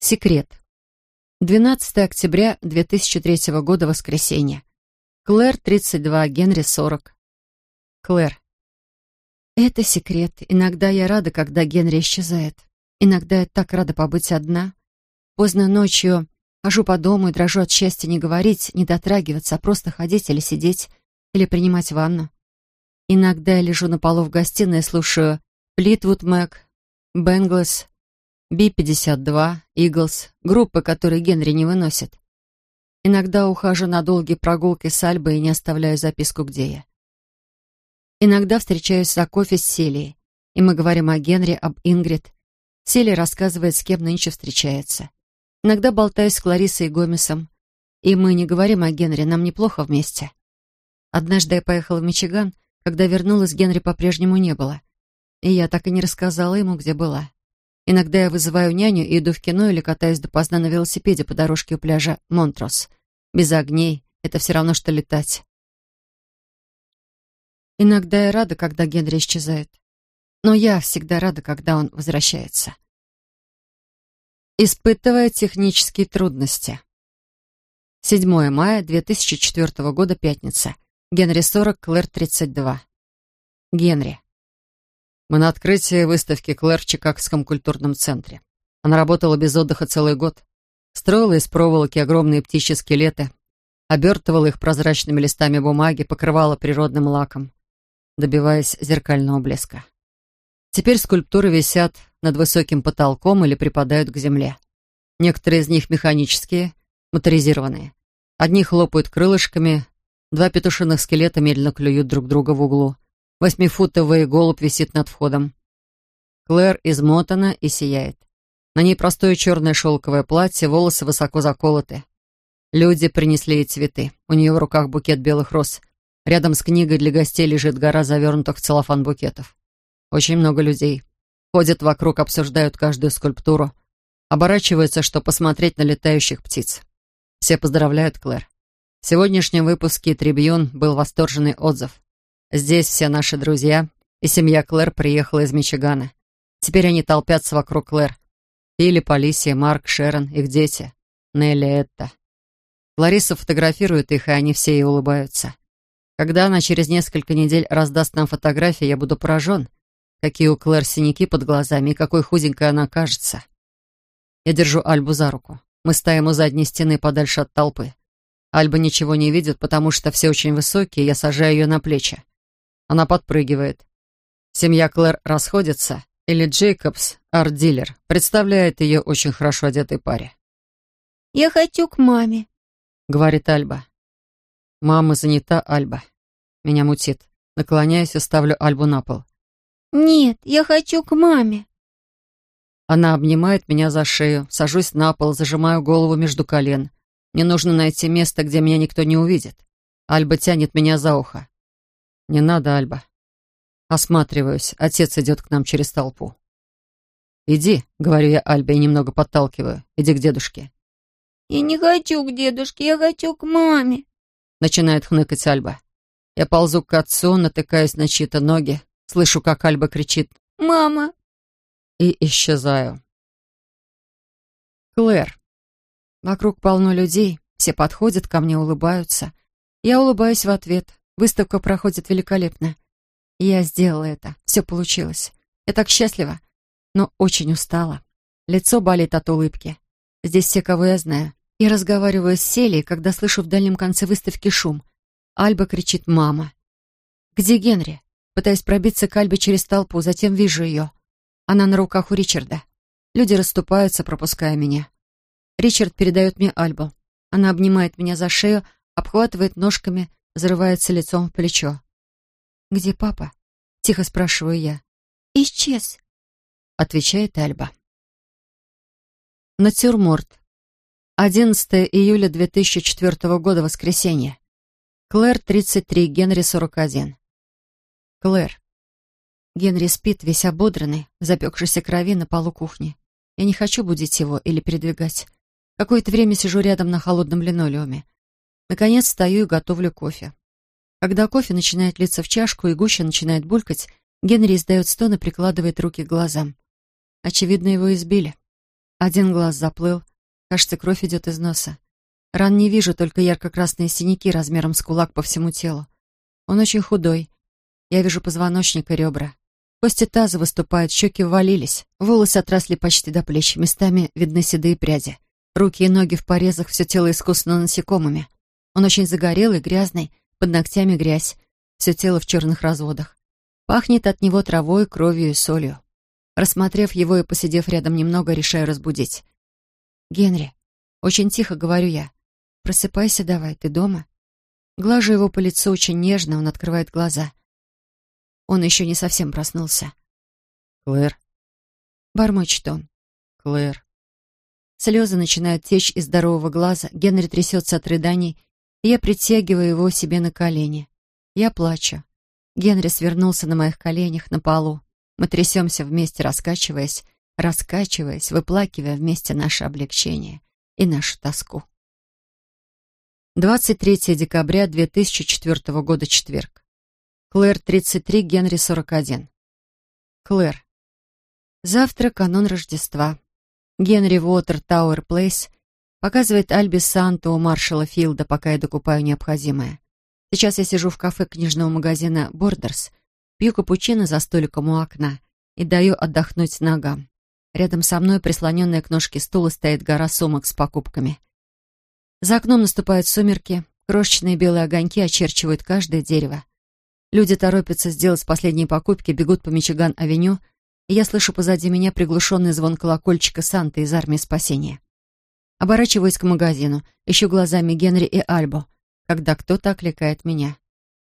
Секрет. 12 октября 2003 года, воскресенье. Клэр, 32, Генри, 40. Клэр. Это секрет. Иногда я рада, когда Генри исчезает. Иногда я так рада побыть одна. Поздно ночью хожу по дому и дрожу от счастья не говорить, не дотрагиваться, а просто ходить или сидеть, или принимать ванну. Иногда я лежу на полу в гостиной и слушаю Флитвуд Мэг, Бенглес, Би-52, Иглс, группы, которые Генри не выносит. Иногда ухожу на долгие прогулки с Альбой и не оставляю записку, где я. Иногда встречаюсь за кофе с Селией, и мы говорим о Генри, об Ингрид. Селия рассказывает, с кем нынче встречается. Иногда болтаюсь с Кларисой и Гомесом, и мы не говорим о Генри, нам неплохо вместе. Однажды я поехала в Мичиган, когда вернулась, Генри по-прежнему не было. И я так и не рассказала ему, где была. Иногда я вызываю няню и иду в кино или катаюсь допоздна на велосипеде по дорожке у пляжа Монтрос. Без огней — это все равно, что летать. Иногда я рада, когда Генри исчезает. Но я всегда рада, когда он возвращается. Испытывая технические трудности. 7 мая 2004 года, пятница. Генри 40, Клэр 32. Генри. Мы на открытии выставки Клэр в Чикагском культурном центре. Она работала без отдыха целый год. Строила из проволоки огромные птичьи скелеты, обертывала их прозрачными листами бумаги, покрывала природным лаком, добиваясь зеркального блеска. Теперь скульптуры висят над высоким потолком или припадают к земле. Некоторые из них механические, моторизированные. Одни хлопают крылышками, два петушиных скелета медленно клюют друг друга в углу — Восьмифутовый голубь висит над входом. Клэр измотана и сияет. На ней простое черное шелковое платье, волосы высоко заколоты. Люди принесли ей цветы. У нее в руках букет белых роз. Рядом с книгой для гостей лежит гора завернутых в целлофан букетов. Очень много людей. Ходят вокруг, обсуждают каждую скульптуру. Оборачиваются, чтобы посмотреть на летающих птиц. Все поздравляют Клэр. В сегодняшнем выпуске «Трибьюн» был восторженный отзыв. Здесь все наши друзья, и семья Клэр приехала из Мичигана. Теперь они толпятся вокруг Клэр. Филипп, Полисия, Марк, Шерон, их дети. Нелли, Этта. Лариса фотографирует их, и они все ей улыбаются. Когда она через несколько недель раздаст нам фотографии, я буду поражен, какие у Клэр синяки под глазами и какой худенькой она кажется. Я держу Альбу за руку. Мы стоим у задней стены подальше от толпы. Альба ничего не видит, потому что все очень высокие, я сажаю ее на плечи. Она подпрыгивает. Семья Клэр расходится, или Джейкобс, арт-дилер, представляет ее очень хорошо одетой паре. «Я хочу к маме», — говорит Альба. Мама занята, Альба. Меня мутит. Наклоняюсь и ставлю Альбу на пол. «Нет, я хочу к маме». Она обнимает меня за шею, сажусь на пол, зажимаю голову между колен. Мне нужно найти место, где меня никто не увидит. Альба тянет меня за ухо. «Не надо, Альба». Осматриваюсь. Отец идет к нам через толпу. «Иди», — говорю я Альбе и немного подталкиваю. «Иди к дедушке». «Я не хочу к дедушке, я хочу к маме», — начинает хныкать Альба. Я ползу к отцу, натыкаюсь на чьи-то ноги. Слышу, как Альба кричит «Мама!» и исчезаю. Клэр. Вокруг полно людей, все подходят ко мне, улыбаются. Я улыбаюсь в ответ. Выставка проходит великолепно. Я сделала это. Все получилось. Я так счастлива, но очень устала. Лицо болит от улыбки. Здесь все, кого я знаю. Я разговариваю с Селией, когда слышу в дальнем конце выставки шум. Альба кричит «Мама!». «Где Генри?» Пытаюсь пробиться к Альбе через толпу, затем вижу ее. Она на руках у Ричарда. Люди расступаются, пропуская меня. Ричард передает мне Альбу. Она обнимает меня за шею, обхватывает ножками, зарывается лицом в плечо. «Где папа?» — тихо спрашиваю я. «Исчез», — отвечает Альба. Натюрморт. 11 июля 2004 года, воскресенье. Клэр, 33, Генри, 41. Клэр. Генри спит, весь ободранный, в запекшейся крови на полу кухни. Я не хочу будить его или передвигать. Какое-то время сижу рядом на холодном линолеуме. Наконец стою и готовлю кофе. Когда кофе начинает литься в чашку и гуща начинает булькать, Генри издает стон и прикладывает руки к глазам. Очевидно, его избили. Один глаз заплыл. Кажется, кровь идет из носа. Ран не вижу, только ярко-красные синяки размером с кулак по всему телу. Он очень худой. Я вижу позвоночник и ребра. Кости таза выступают, щеки ввалились. Волосы отросли почти до плеч, местами видны седые пряди. Руки и ноги в порезах, все тело искусано насекомыми. Он очень загорелый, грязный, под ногтями грязь, все тело в черных разводах. Пахнет от него травой, кровью и солью. Рассмотрев его и посидев рядом немного, решаю разбудить. «Генри, очень тихо говорю я. Просыпайся давай, ты дома?» Глажу его по лицу очень нежно, он открывает глаза. Он еще не совсем проснулся. «Клэр?» Бормочет он. «Клэр?» Слезы начинают течь из здорового глаза, Генри трясется от рыданий, я притягиваю его себе на колени. Я плачу. Генри свернулся на моих коленях на полу. Мы трясемся вместе, раскачиваясь, раскачиваясь, выплакивая вместе наше облегчение и нашу тоску. 23 декабря 2004 года, четверг. Клэр, 33, Генри, 41. Клэр. Завтра канун Рождества. Генри в Уотер Тауэр Плейс показывает Альби Санту у Маршалла Филда, пока я докупаю необходимое. Сейчас я сижу в кафе книжного магазина «Бордерс», пью капучино за столиком у окна и даю отдохнуть ногам. Рядом со мной, прислоненная к ножке стула, стоит гора сумок с покупками. За окном наступают сумерки, крошечные белые огоньки очерчивают каждое дерево. Люди торопятся сделать последние покупки, бегут по Мичиган-авеню, и я слышу позади меня приглушенный звон колокольчика Санты из армии спасения. Оборачиваюсь к магазину, ищу глазами Генри и Альбо, когда кто-то окликает меня.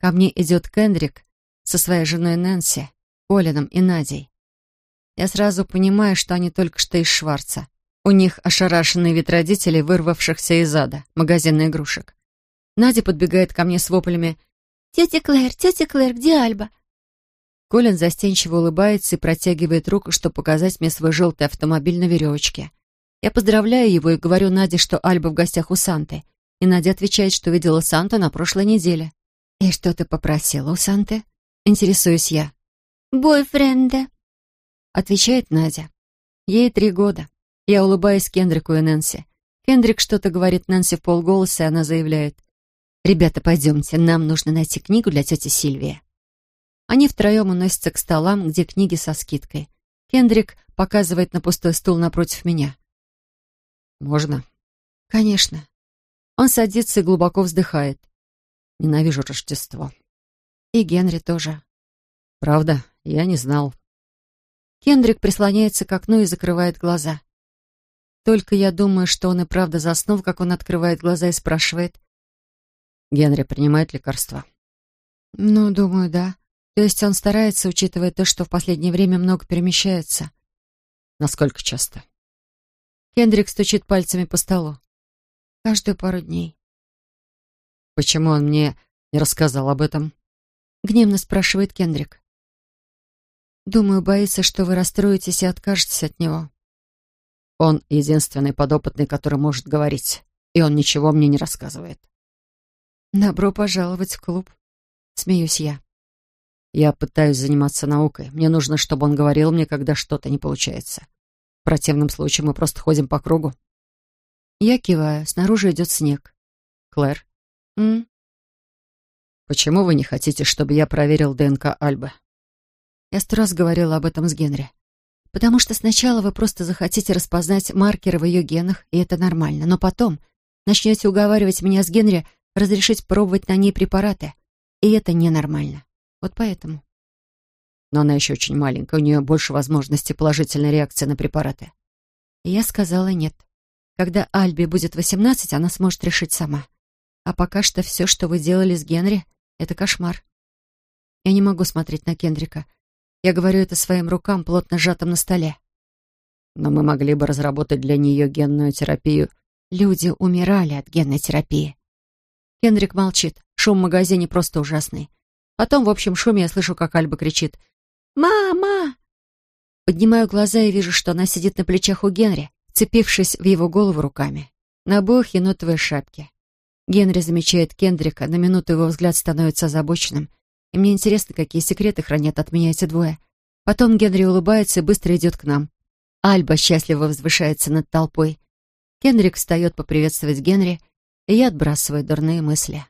Ко мне идет Кендрик со своей женой Нэнси, Колином и Надей. Я сразу понимаю, что они только что из Шварца. У них ошарашенный вид родителей, вырвавшихся из ада, магазина игрушек. Надя подбегает ко мне с воплями «Тетя Клэр, тетя Клэр, где Альба?» Колин застенчиво улыбается и протягивает руку, чтобы показать мне свой желтый автомобиль на веревочке. Я поздравляю его и говорю Наде, что Альба в гостях у Санты. И Надя отвечает, что видела Санту на прошлой неделе. «И что ты попросила у Санты?» Интересуюсь я. «Бойфренда», — отвечает Надя. Ей три года. Я улыбаюсь Кендрику и Нэнси. Кендрик что-то говорит Нэнси в полголоса, и она заявляет. «Ребята, пойдемте, нам нужно найти книгу для тети Сильвии». Они втроем уносятся к столам, где книги со скидкой. Кендрик показывает на пустой стул напротив меня. «Можно?» «Конечно». Он садится и глубоко вздыхает. «Ненавижу Рождество». И Генри тоже. «Правда? Я не знал». Кендрик прислоняется к окну и закрывает глаза. Только я думаю, что он и правда заснул, как он открывает глаза и спрашивает. Генри принимает лекарства? Ну, думаю, да. То есть он старается, учитывая то, что в последнее время много перемещается. Насколько часто? Кендрик стучит пальцами по столу. Каждую пару дней. Почему он мне не рассказал об этом? Гневно спрашивает Кендрик. Думаю, боится, что вы расстроитесь и откажетесь от него. Он единственный подопытный, который может говорить, и он ничего мне не рассказывает. «Добро пожаловать в клуб», — смеюсь я. Я пытаюсь заниматься наукой. Мне нужно, чтобы он говорил мне, когда что-то не получается. В противном случае мы просто ходим по кругу. Я киваю. Снаружи идет снег. Клэр? М? Почему вы не хотите, чтобы я проверил ДНК Альбы? Я сто раз говорила об этом с Генри. Потому что сначала вы просто захотите распознать маркеры в ее генах, и это нормально. Но потом начнете уговаривать меня с Генри разрешить пробовать на ней препараты. И это ненормально. Вот поэтому. Но она еще очень маленькая, у нее больше возможностей положительной реакции на препараты. И я сказала нет. Когда Альби будет 18, она сможет решить сама. А пока что все, что вы делали с Генри, это кошмар. Я не могу смотреть на Кендрика. Я говорю это своим рукам, плотно сжатым на столе. Но мы могли бы разработать для нее генную терапию. Люди умирали от генной терапии. Кендрик молчит. Шум в магазине просто ужасный. Потом в общем шуме я слышу, как Альба кричит «Мама!». Поднимаю глаза и вижу, что она сидит на плечах у Генри, цепившись в его голову руками. На обоих енотовые шапки. Генри замечает Кендрика, на минуту его взгляд становится озабоченным, и мне интересно, какие секреты хранят от меня эти двое. Потом Генри улыбается и быстро идет к нам. Альба счастливо возвышается над толпой. Кенрик встает поприветствовать Генри, и я отбрасываю дурные мысли.